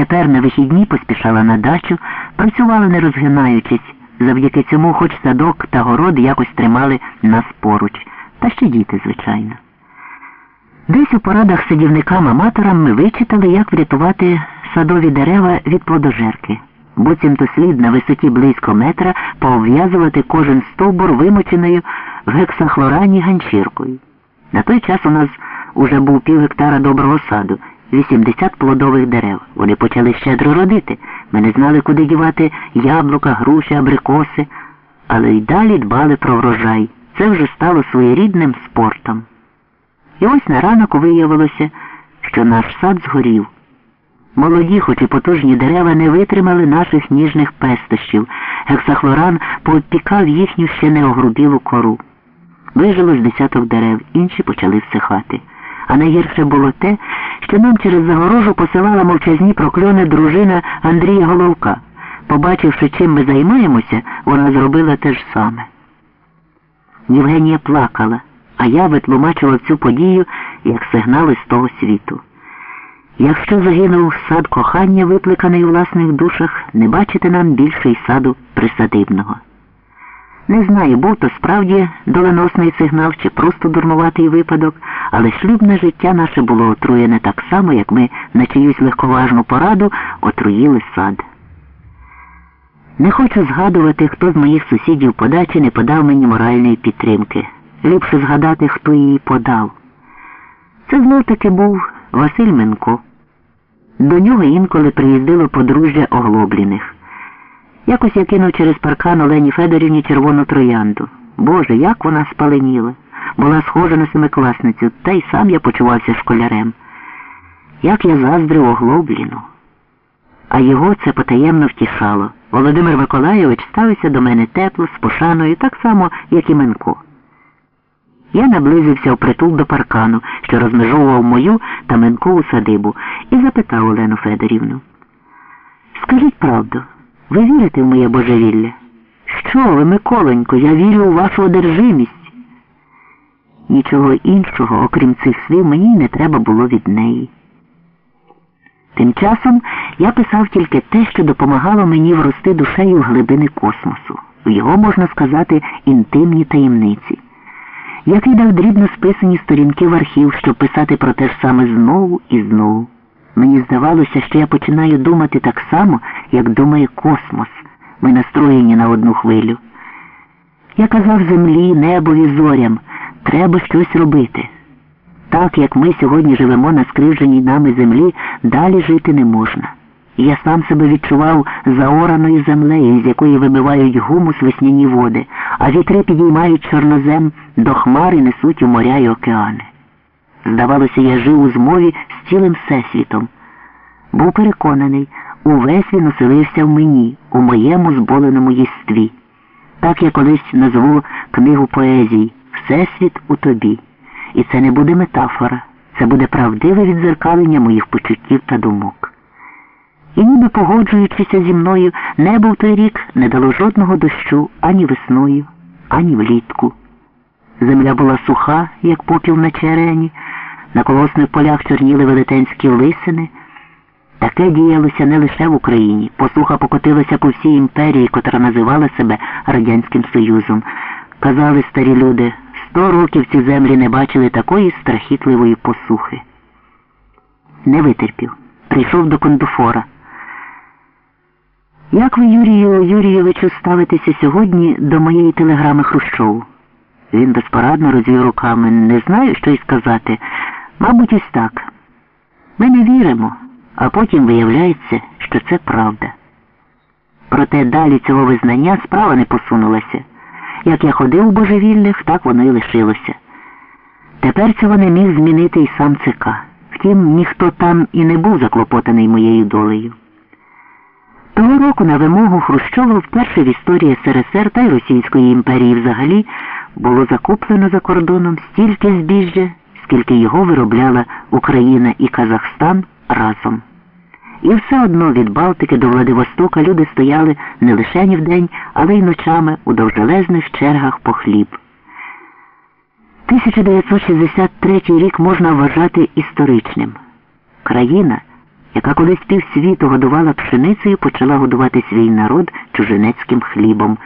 Тепер на вихідні поспішала на дачу, працювала не розгинаючись. Завдяки цьому хоч садок та город якось тримали нас поруч. Та ще діти, звичайно. Десь у порадах садівникам-аматорам ми вичитали, як врятувати садові дерева від плодожерки. Буцімто слід на висоті близько метра пообв'язувати кожен стовбур вимоченою в гексахлорані ганчіркою. На той час у нас уже був пів гектара доброго саду, 80 плодових дерев. Вони почали щедро родити. Ми не знали, куди дівати яблука, груші, абрикоси, але й далі дбали про врожай. Це вже стало своєрідним спортом. І ось на ранок виявилося, що наш сад згорів. Молоді, хоч і потужні дерева не витримали наших ніжних пестощів. Гексахлоран поопікав їхню ще не огрубілу кору. Вижило з десяток дерев, інші почали всихати. А найгірше було те, що через загорожу посилала мовчазні прокльони дружина Андрія Головка. Побачивши, чим ми займаємося, вона зробила те ж саме. Євгенія плакала, а я витлумачував цю подію як сигнал із того світу. Якщо загинув сад кохання, викликаний у власних душах, не бачити нам більше й саду присадибного. Не знаю, був то справді доленосний сигнал чи просто дурнуватий випадок, але шлюбне життя наше було отруєне так само, як ми на чиюсь легковажну пораду отруїли сад. Не хочу згадувати, хто з моїх сусідів подачі не подав мені моральної підтримки. Ліпше згадати, хто її подав. Це знов таки був Василь Менко. До нього інколи приїздило подружжя оглобліних. Якось я кинув через паркан Олені Федорівні червону троянду. Боже, як вона спаленіла. Була схожа на семикласницю, та й сам я почувався школярем. Як я заздрив оглобліну. А його це потаємно втішало. Володимир Миколайович ставився до мене тепло, з пошаною, так само, як і Менко. Я наблизився впритул до паркану, що розмежовував мою та Менкову садибу, і запитав Олену Федорівну. Скажіть правду, ви вірите в моє божевілля? Що ви, Миколенько, я вірю у вашу одержимість. Нічого іншого, окрім цих слів, мені не треба було від неї. Тим часом я писав тільки те, що допомагало мені врости душею в глибини космосу, в його, можна сказати, інтимні таємниці. Я кидав дрібно списані сторінки в архів, щоб писати про те ж саме знову і знову. Мені здавалося, що я починаю думати так само, як думає космос. Ми настроєні на одну хвилю. Я казав землі, небові, зорям, треба щось робити. Так як ми сьогодні живемо на скривженій нами землі, далі жити не можна. Я сам себе відчував заораною землею, з якої вибивають гумус весняні води, а вітри підіймають чорнозем до хмар і несуть у моря й океани. Здавалося, я жив у змові з цілим всесвітом. Був переконаний, увесь він оселився в мені, у моєму зболеному єстві. Так я колись назву книгу поезій Всесвіт у тобі. І це не буде метафора, це буде правдиве відзеркалення моїх почуттів та думок. І ніби погоджуючися зі мною, небо в той рік не дало жодного дощу ані весною, ані влітку. Земля була суха, як попіл на черені, на колосних полях чорніли велетенські лисини. Таке діялося не лише в Україні. Посуха покотилася по всій імперії, котра називала себе Радянським Союзом. Казали старі люди, сто років ці землі не бачили такої страхітливої посухи. Не витерпів. Прийшов до кондуфора. Як ви, Юрію Юрійовичу, ставитеся сьогодні до моєї телеграми Хрущову? Він безпорадно розвів руками. Не знаю, що й сказати. Мабуть, ось так. Ми не віримо, а потім виявляється, що це правда. Проте далі цього визнання справа не посунулася. Як я ходив у божевільних, так воно і лишилося. Тепер цього не міг змінити і сам ЦК. Втім, ніхто там і не був заклопотаний моєю долею. Того року на вимогу Хрущова вперше в історії СРСР та й Російської імперії взагалі було закуплено за кордоном стільки збіжжя, скільки його виробляла Україна і Казахстан разом. І все одно від Балтики до Владивостока люди стояли не лише ні вдень, але й ночами у довжелезних чергах по хліб. 1963 рік можна вважати історичним. Країна яка колись півсвіту годувала пшеницею, почала годувати свій народ чужинецьким хлібом.